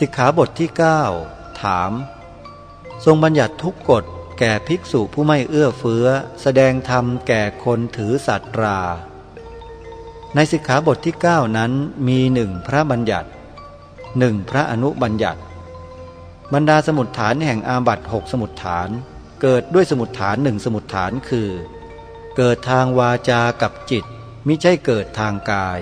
สิกขาบทที่ 9 ถาม ทรงบัญญัติทุกกฎแก่ภิกษุผู้ไม่เอื้อเฟื้อ แสดงธรรมแก่คนถือสัตรา ในสิกขาบทที่ 9 นั้นมีหนึ่งพระบัญญัติหนึ่งพระอนุบัญญัติ บรรดาสมุดฐานแห่งอาบัตหกสมุดฐาน เกิดด้วยสมุดฐานหนึ่งสมุดฐานคือ เกิดทางวาจากับจิต มิใช่เกิดทางกาย